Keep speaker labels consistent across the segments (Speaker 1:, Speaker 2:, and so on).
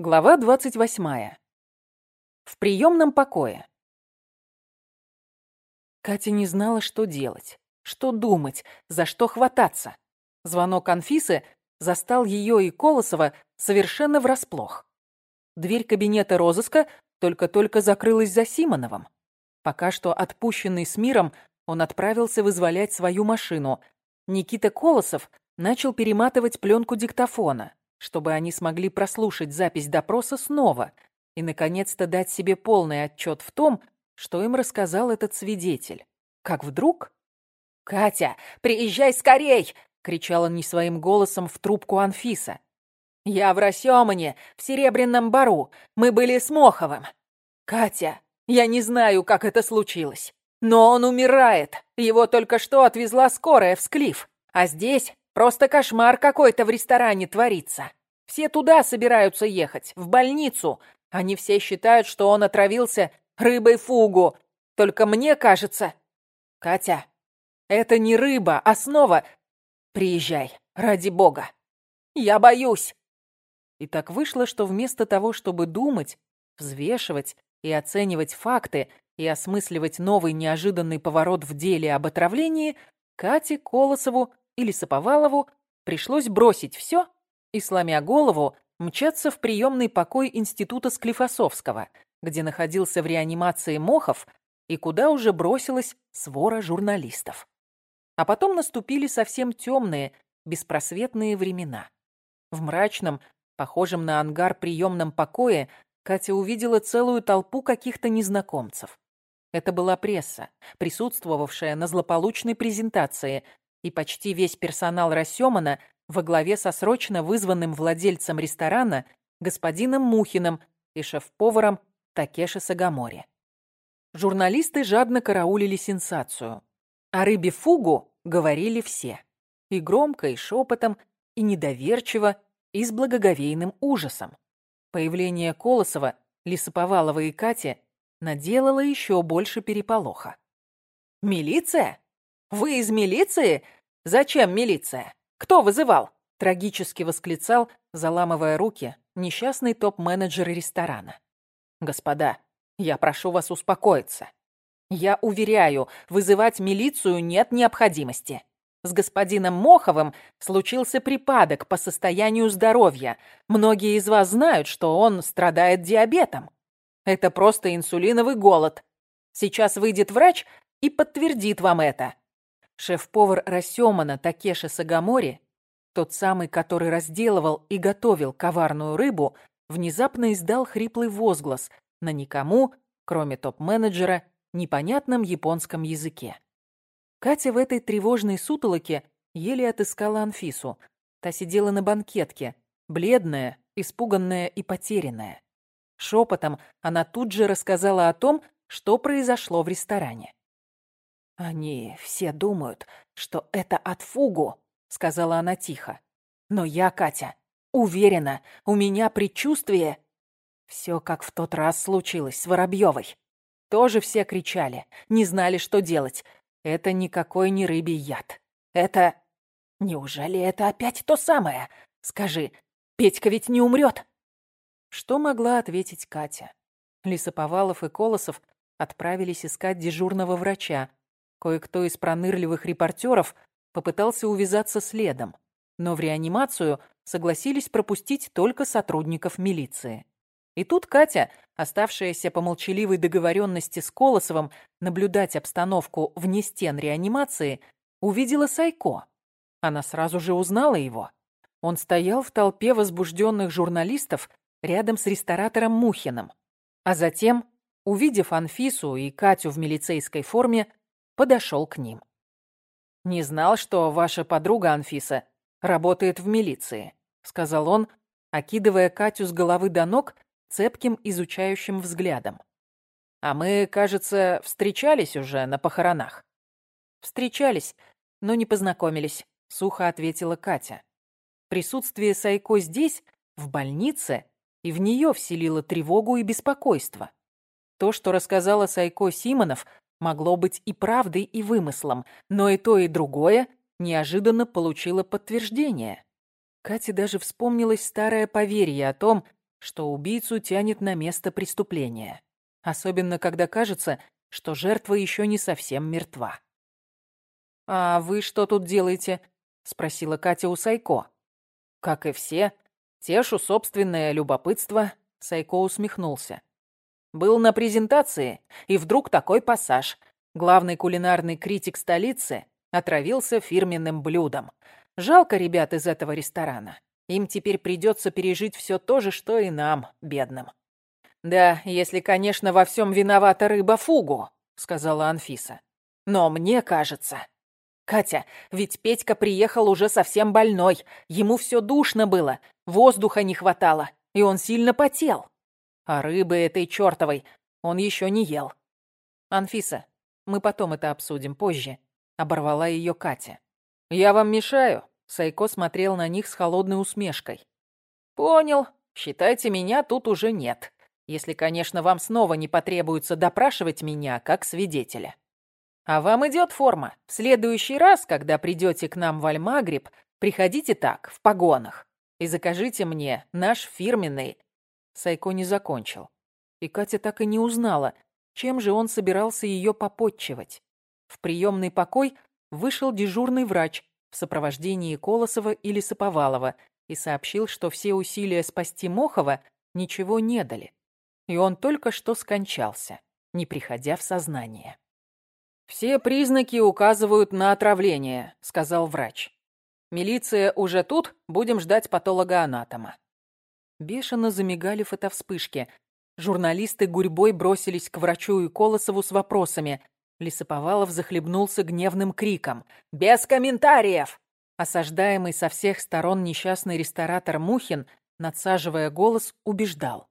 Speaker 1: Глава 28. В приемном покое. Катя не знала, что делать, что думать, за что хвататься. Звонок Анфисы застал ее и Колосова совершенно врасплох. Дверь кабинета розыска только-только закрылась за Симоновым. Пока что отпущенный с миром, он отправился вызволять свою машину. Никита Колосов начал перематывать пленку диктофона чтобы они смогли прослушать запись допроса снова и, наконец-то, дать себе полный отчет в том, что им рассказал этот свидетель. Как вдруг... «Катя, приезжай скорей!» — кричала не своим голосом в трубку Анфиса. «Я в Росёмане, в Серебряном Бару. Мы были с Моховым. Катя, я не знаю, как это случилось. Но он умирает. Его только что отвезла скорая в Склиф. А здесь Просто кошмар какой-то в ресторане творится. Все туда собираются ехать, в больницу. Они все считают, что он отравился рыбой фугу. Только мне кажется... Катя, это не рыба, а снова... Приезжай, ради бога. Я боюсь. И так вышло, что вместо того, чтобы думать, взвешивать и оценивать факты и осмысливать новый неожиданный поворот в деле об отравлении, Кате Колосову или Саповалову пришлось бросить все и, сломя голову, мчаться в приемный покой Института Склифосовского, где находился в реанимации Мохов и куда уже бросилась свора журналистов. А потом наступили совсем темные, беспросветные времена. В мрачном, похожем на ангар приемном покое, Катя увидела целую толпу каких-то незнакомцев. Это была пресса, присутствовавшая на злополучной презентации, и почти весь персонал Рассёмана во главе со срочно вызванным владельцем ресторана господином Мухиным и шеф-поваром Такеши Сагамори. Журналисты жадно караулили сенсацию. О рыбе фугу говорили все. И громко, и шепотом, и недоверчиво, и с благоговейным ужасом. Появление Колосова, Лисоповалова и Кати наделало еще больше переполоха. «Милиция? Вы из милиции? Зачем милиция? Кто вызывал?» Трагически восклицал, заламывая руки, несчастный топ-менеджер ресторана. «Господа, я прошу вас успокоиться. Я уверяю, вызывать милицию нет необходимости. С господином Моховым случился припадок по состоянию здоровья. Многие из вас знают, что он страдает диабетом. Это просто инсулиновый голод. Сейчас выйдет врач и подтвердит вам это. Шеф-повар Рассёмана Такеши Сагамори, тот самый, который разделывал и готовил коварную рыбу, внезапно издал хриплый возглас на никому, кроме топ-менеджера, непонятном японском языке. Катя в этой тревожной сутолоке еле отыскала Анфису. Та сидела на банкетке, бледная, испуганная и потерянная. Шепотом она тут же рассказала о том, что произошло в ресторане. «Они все думают, что это от фугу», — сказала она тихо. «Но я, Катя, уверена, у меня предчувствие...» Все как в тот раз случилось с Воробьевой. Тоже все кричали, не знали, что делать. Это никакой не рыбий яд. Это... Неужели это опять то самое? Скажи, Петька ведь не умрет? Что могла ответить Катя? Лисоповалов и Колосов отправились искать дежурного врача, Кое-кто из пронырливых репортеров попытался увязаться следом, но в реанимацию согласились пропустить только сотрудников милиции. И тут Катя, оставшаяся по молчаливой договоренности с Колосовым наблюдать обстановку вне стен реанимации, увидела Сайко. Она сразу же узнала его. Он стоял в толпе возбужденных журналистов рядом с ресторатором Мухиным. А затем, увидев Анфису и Катю в милицейской форме, подошел к ним. «Не знал, что ваша подруга Анфиса работает в милиции», сказал он, окидывая Катю с головы до ног цепким изучающим взглядом. «А мы, кажется, встречались уже на похоронах». «Встречались, но не познакомились», — сухо ответила Катя. Присутствие Сайко здесь, в больнице, и в нее вселило тревогу и беспокойство. То, что рассказала Сайко Симонов, могло быть и правдой, и вымыслом, но и то, и другое неожиданно получило подтверждение. Кате даже вспомнилось старое поверье о том, что убийцу тянет на место преступления. Особенно, когда кажется, что жертва еще не совсем мертва. «А вы что тут делаете?» — спросила Катя у Сайко. «Как и все, тешу собственное любопытство», — Сайко усмехнулся. «Был на презентации, и вдруг такой пассаж. Главный кулинарный критик столицы отравился фирменным блюдом. Жалко ребят из этого ресторана. Им теперь придется пережить все то же, что и нам, бедным. «Да, если, конечно, во всем виновата рыба фугу», — сказала Анфиса. «Но мне кажется...» «Катя, ведь Петька приехал уже совсем больной. Ему все душно было, воздуха не хватало, и он сильно потел. А рыбы этой чертовой он еще не ел». «Анфиса, мы потом это обсудим, позже», — оборвала ее Катя. «Я вам мешаю?» Сайко смотрел на них с холодной усмешкой. «Понял. Считайте, меня тут уже нет. Если, конечно, вам снова не потребуется допрашивать меня как свидетеля. А вам идет форма. В следующий раз, когда придете к нам в Альмагриб, приходите так, в погонах, и закажите мне наш фирменный...» Сайко не закончил. И Катя так и не узнала, чем же он собирался ее попотчевать. В приемный покой вышел дежурный врач в сопровождении Колосова или Саповалова и сообщил, что все усилия спасти Мохова ничего не дали, и он только что скончался, не приходя в сознание. «Все признаки указывают на отравление», — сказал врач. «Милиция уже тут, будем ждать патолога-анатома». Бешено замигали фотовспышки. Журналисты гурьбой бросились к врачу и Колосову с вопросами, Лисоповалов захлебнулся гневным криком. «Без комментариев!» Осаждаемый со всех сторон несчастный ресторатор Мухин, надсаживая голос, убеждал.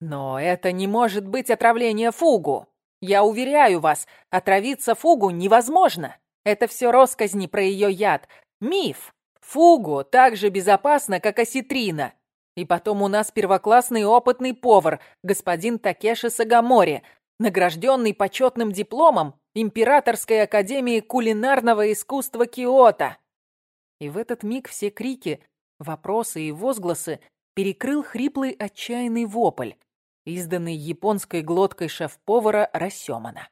Speaker 1: «Но это не может быть отравление фугу! Я уверяю вас, отравиться фугу невозможно! Это все росказни про ее яд. Миф! Фугу так же безопасно, как осетрина!» И потом у нас первоклассный опытный повар, господин Такеши Сагамори, награжденный почетным дипломом Императорской академии кулинарного искусства Киото. И в этот миг все крики, вопросы и возгласы перекрыл хриплый отчаянный вопль, изданный японской глоткой шеф-повара Рассёмана.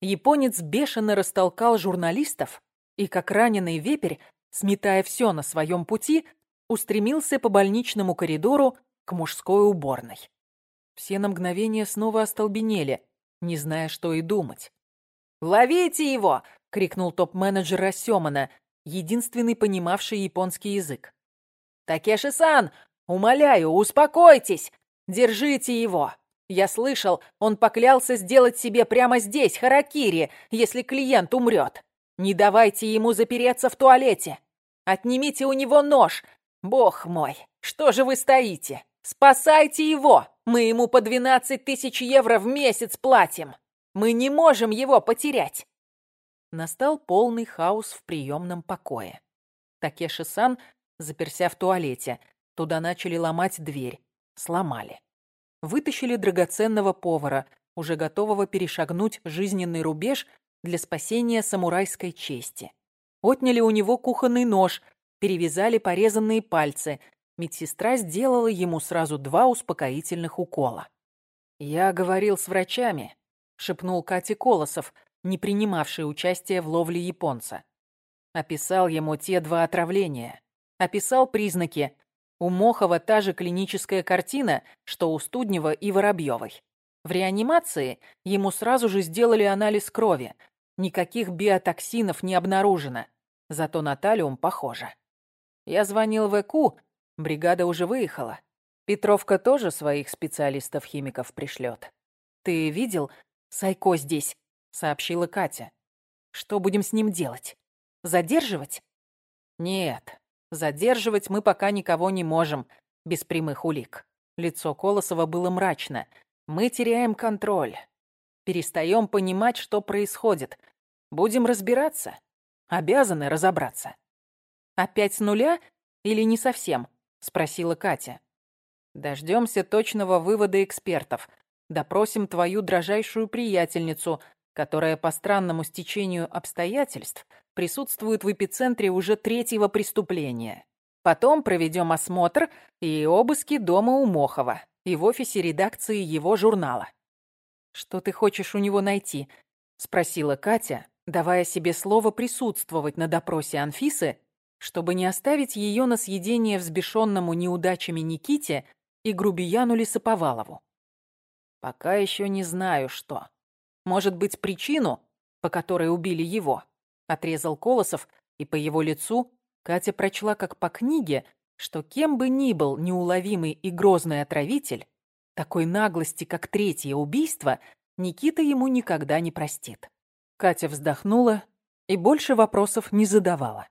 Speaker 1: Японец бешено растолкал журналистов и, как раненый вепрь, сметая все на своем пути, устремился по больничному коридору к мужской уборной. Все на мгновение снова остолбенели, не зная, что и думать. «Ловите его!» — крикнул топ-менеджер Рассёмана, единственный понимавший японский язык. «Такеши-сан, умоляю, успокойтесь! Держите его! Я слышал, он поклялся сделать себе прямо здесь, харакири, если клиент умрет. Не давайте ему запереться в туалете. Отнимите у него нож. Бог мой, что же вы стоите? Спасайте его! Мы ему по 12 тысяч евро в месяц платим!» Мы не можем его потерять!» Настал полный хаос в приемном покое. Такеши-сан заперся в туалете. Туда начали ломать дверь. Сломали. Вытащили драгоценного повара, уже готового перешагнуть жизненный рубеж для спасения самурайской чести. Отняли у него кухонный нож, перевязали порезанные пальцы. Медсестра сделала ему сразу два успокоительных укола. Я говорил с врачами, шепнул Кате Колосов, не принимавший участие в ловле японца. Описал ему те два отравления. Описал признаки. У Мохова та же клиническая картина, что у Студнева и Воробьевой. В реанимации ему сразу же сделали анализ крови. Никаких биотоксинов не обнаружено. Зато на талиум похоже. Я звонил в ЭКУ, бригада уже выехала. Петровка тоже своих специалистов-химиков пришлет. Ты видел, «Сайко здесь», — сообщила Катя. «Что будем с ним делать? Задерживать?» «Нет, задерживать мы пока никого не можем, без прямых улик». Лицо Колосова было мрачно. «Мы теряем контроль. Перестаем понимать, что происходит. Будем разбираться. Обязаны разобраться». «Опять с нуля или не совсем?» — спросила Катя. «Дождемся точного вывода экспертов», допросим твою дрожайшую приятельницу, которая по странному стечению обстоятельств присутствует в эпицентре уже третьего преступления. Потом проведем осмотр и обыски дома у Мохова и в офисе редакции его журнала. «Что ты хочешь у него найти?» — спросила Катя, давая себе слово присутствовать на допросе Анфисы, чтобы не оставить ее на съедение взбешенному неудачами Никите и грубияну Лисоповалову. «Пока еще не знаю, что. Может быть, причину, по которой убили его?» — отрезал Колосов, и по его лицу Катя прочла как по книге, что кем бы ни был неуловимый и грозный отравитель, такой наглости, как третье убийство, Никита ему никогда не простит. Катя вздохнула и больше вопросов не задавала.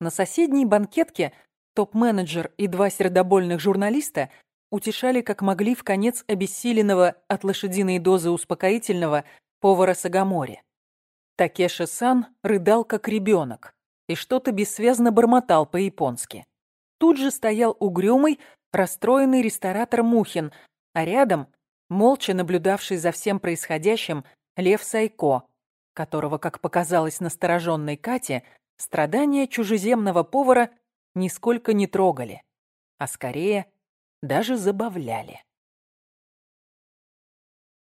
Speaker 1: На соседней банкетке топ-менеджер и два сердобольных журналиста утешали как могли в конец обессиленного от лошадиной дозы успокоительного повара Сагамори. Такеши-сан рыдал как ребенок и что-то бессвязно бормотал по-японски. Тут же стоял угрюмый, расстроенный ресторатор Мухин, а рядом, молча наблюдавший за всем происходящим, Лев Сайко, которого, как показалось настороженной Кате, страдания чужеземного повара нисколько не трогали, а скорее даже забавляли.